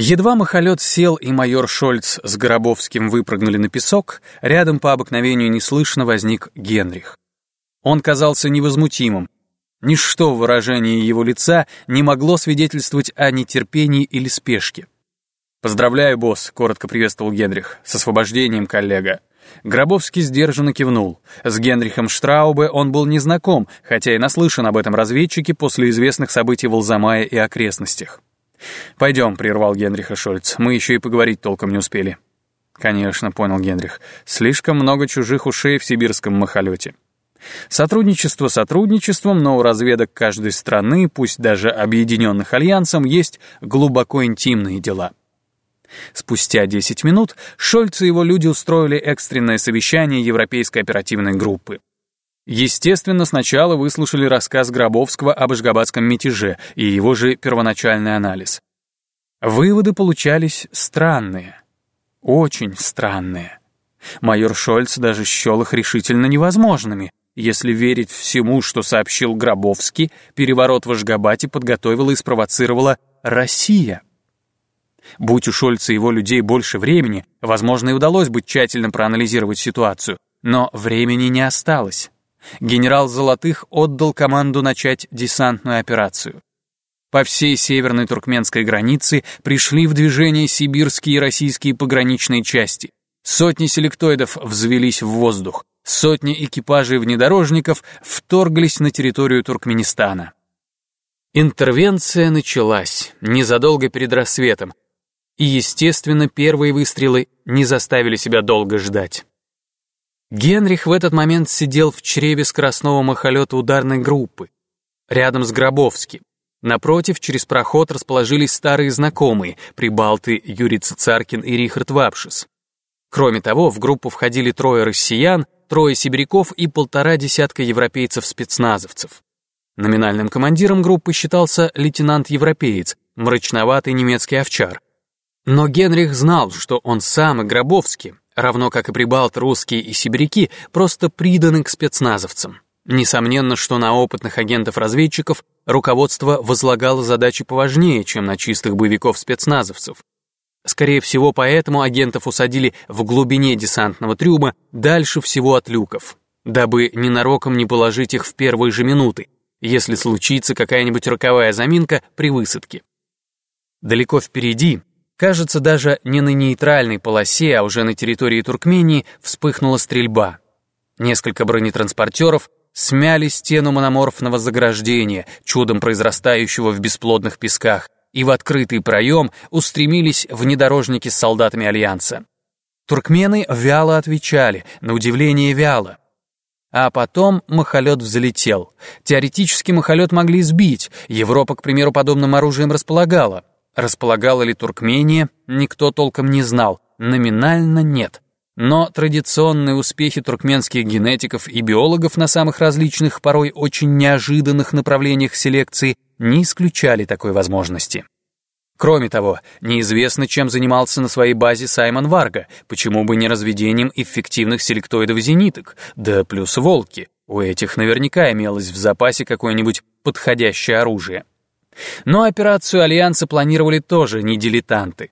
Едва махолет сел, и майор Шольц с Горобовским выпрыгнули на песок, рядом по обыкновению неслышно возник Генрих. Он казался невозмутимым. Ничто в выражении его лица не могло свидетельствовать о нетерпении или спешке. «Поздравляю, босс», — коротко приветствовал Генрих. «С освобождением, коллега». Гробовский сдержанно кивнул. С Генрихом Штраубе он был незнаком, хотя и наслышан об этом разведчике после известных событий в Алзамае и окрестностях. «Пойдем», — прервал Генриха Шольц, — «мы еще и поговорить толком не успели». «Конечно», — понял Генрих, — «слишком много чужих ушей в сибирском махолете». Сотрудничество сотрудничеством, но у разведок каждой страны, пусть даже объединенных альянсом, есть глубоко интимные дела. Спустя 10 минут Шольц и его люди устроили экстренное совещание Европейской оперативной группы. Естественно, сначала выслушали рассказ Гробовского об Ашгабадском мятеже и его же первоначальный анализ. Выводы получались странные. Очень странные. Майор Шольц даже счел их решительно невозможными. Если верить всему, что сообщил Гробовский, переворот в Ашгабате подготовила и спровоцировала Россия. Будь у Шольца и его людей больше времени, возможно, и удалось бы тщательно проанализировать ситуацию, но времени не осталось генерал Золотых отдал команду начать десантную операцию. По всей северной туркменской границе пришли в движение сибирские и российские пограничные части. Сотни селектоидов взвелись в воздух, сотни экипажей внедорожников вторглись на территорию Туркменистана. Интервенция началась незадолго перед рассветом, и, естественно, первые выстрелы не заставили себя долго ждать. Генрих в этот момент сидел в чреве скоростного махолета ударной группы, рядом с Гробовским. Напротив, через проход расположились старые знакомые, прибалты Юрий Цицаркин и Рихард Вапшис. Кроме того, в группу входили трое россиян, трое сибиряков и полтора десятка европейцев-спецназовцев. Номинальным командиром группы считался лейтенант-европеец, мрачноватый немецкий овчар. Но Генрих знал, что он сам и Гробовский равно как и прибалт русские и сибиряки, просто приданы к спецназовцам. Несомненно, что на опытных агентов-разведчиков руководство возлагало задачи поважнее, чем на чистых боевиков-спецназовцев. Скорее всего, поэтому агентов усадили в глубине десантного трюма дальше всего от люков, дабы ненароком не положить их в первые же минуты, если случится какая-нибудь роковая заминка при высадке. Далеко впереди, Кажется, даже не на нейтральной полосе, а уже на территории Туркмении вспыхнула стрельба. Несколько бронетранспортеров смяли стену мономорфного заграждения, чудом произрастающего в бесплодных песках, и в открытый проем устремились внедорожники с солдатами Альянса. Туркмены вяло отвечали, на удивление вяло. А потом махолет взлетел. Теоретически махолет могли сбить, Европа, к примеру, подобным оружием располагала. Располагала ли Туркмения, никто толком не знал, номинально нет. Но традиционные успехи туркменских генетиков и биологов на самых различных, порой очень неожиданных направлениях селекции не исключали такой возможности. Кроме того, неизвестно, чем занимался на своей базе Саймон Варга, почему бы не разведением эффективных селектоидов зениток, да плюс волки. У этих наверняка имелось в запасе какое-нибудь подходящее оружие. Но операцию Альянса планировали тоже не дилетанты.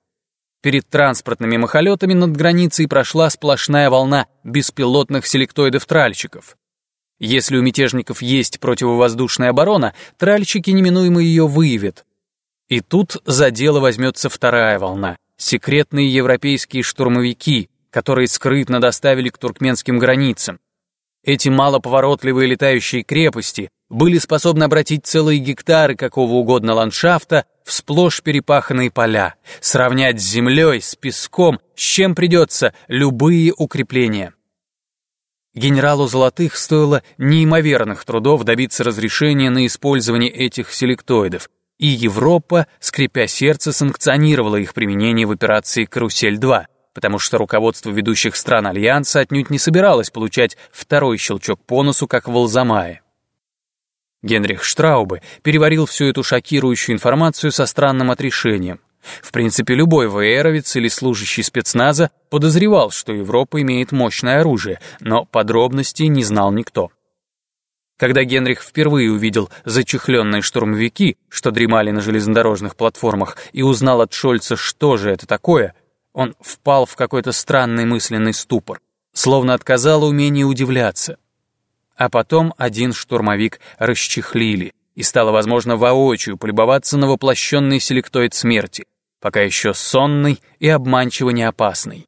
Перед транспортными махолетами над границей прошла сплошная волна беспилотных селектоидов-тральщиков. Если у мятежников есть противовоздушная оборона, тральщики неминуемо ее выявят. И тут за дело возьмется вторая волна — секретные европейские штурмовики, которые скрытно доставили к туркменским границам. Эти малоповоротливые летающие крепости были способны обратить целые гектары какого угодно ландшафта в сплошь перепаханные поля, сравнять с землей, с песком, с чем придется любые укрепления. Генералу Золотых стоило неимоверных трудов добиться разрешения на использование этих селектоидов, и Европа, скрипя сердце, санкционировала их применение в операции «Карусель-2», потому что руководство ведущих стран Альянса отнюдь не собиралось получать второй щелчок по носу, как в Алзамае. Генрих Штраубе переварил всю эту шокирующую информацию со странным отрешением. В принципе, любой ВРовец или служащий спецназа подозревал, что Европа имеет мощное оружие, но подробностей не знал никто. Когда Генрих впервые увидел зачехленные штурмовики, что дремали на железнодорожных платформах, и узнал от Шольца, что же это такое, он впал в какой-то странный мысленный ступор, словно отказало умение удивляться. А потом один штурмовик расчехлили, и стало возможно воочию полюбоваться на воплощенный селектоид смерти, пока еще сонный и обманчиво не опасный.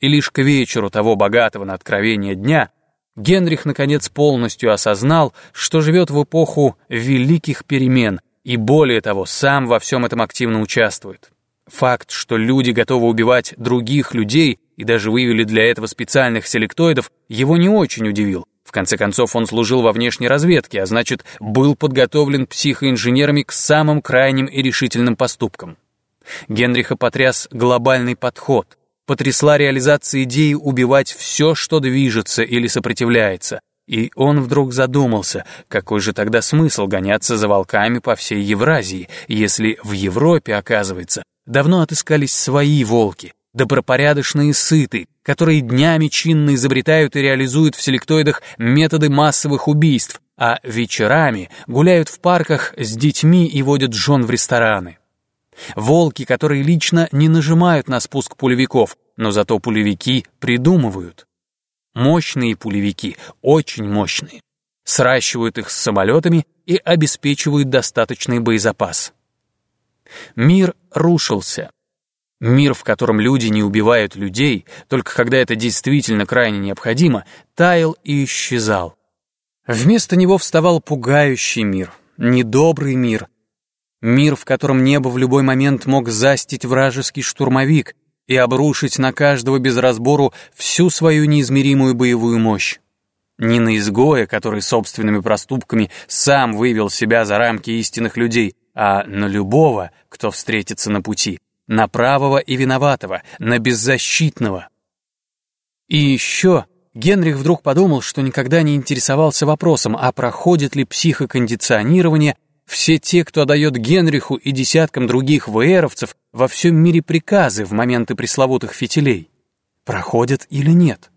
И лишь к вечеру того богатого на откровение дня — Генрих, наконец, полностью осознал, что живет в эпоху великих перемен, и более того, сам во всем этом активно участвует. Факт, что люди готовы убивать других людей и даже вывели для этого специальных селектоидов, его не очень удивил. В конце концов, он служил во внешней разведке, а значит, был подготовлен психоинженерами к самым крайним и решительным поступкам. Генриха потряс глобальный подход — потрясла реализация идеи убивать все, что движется или сопротивляется. И он вдруг задумался, какой же тогда смысл гоняться за волками по всей Евразии, если в Европе, оказывается, давно отыскались свои волки, добропорядочные сыты, которые днями чинно изобретают и реализуют в селектоидах методы массовых убийств, а вечерами гуляют в парках с детьми и водят жен в рестораны. Волки, которые лично не нажимают на спуск пулевиков, но зато пулевики придумывают. Мощные пулевики, очень мощные. Сращивают их с самолетами и обеспечивают достаточный боезапас. Мир рушился. Мир, в котором люди не убивают людей, только когда это действительно крайне необходимо, таял и исчезал. Вместо него вставал пугающий мир, недобрый мир, Мир, в котором небо в любой момент мог застить вражеский штурмовик и обрушить на каждого без разбору всю свою неизмеримую боевую мощь. Не на изгоя, который собственными проступками сам вывел себя за рамки истинных людей, а на любого, кто встретится на пути, на правого и виноватого, на беззащитного. И еще Генрих вдруг подумал, что никогда не интересовался вопросом, а проходит ли психокондиционирование все те, кто дает Генриху и десяткам других ВРовцев во всем мире приказы в моменты пресловутых фитилей, проходят или нет.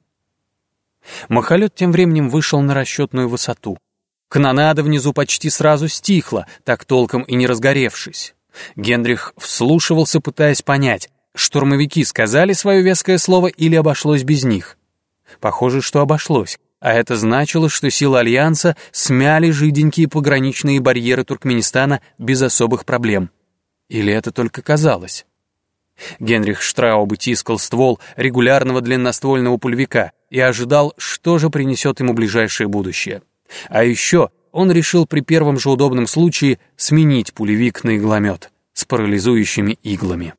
Махолет тем временем вышел на расчетную высоту. Канонада внизу почти сразу стихла, так толком и не разгоревшись. Генрих вслушивался, пытаясь понять, штурмовики сказали свое веское слово или обошлось без них. Похоже, что обошлось а это значило, что силы Альянса смяли жиденькие пограничные барьеры Туркменистана без особых проблем. Или это только казалось? Генрих Штрауб тискал ствол регулярного длинноствольного пулевика и ожидал, что же принесет ему ближайшее будущее. А еще он решил при первом же удобном случае сменить пулевик на игломет с парализующими иглами.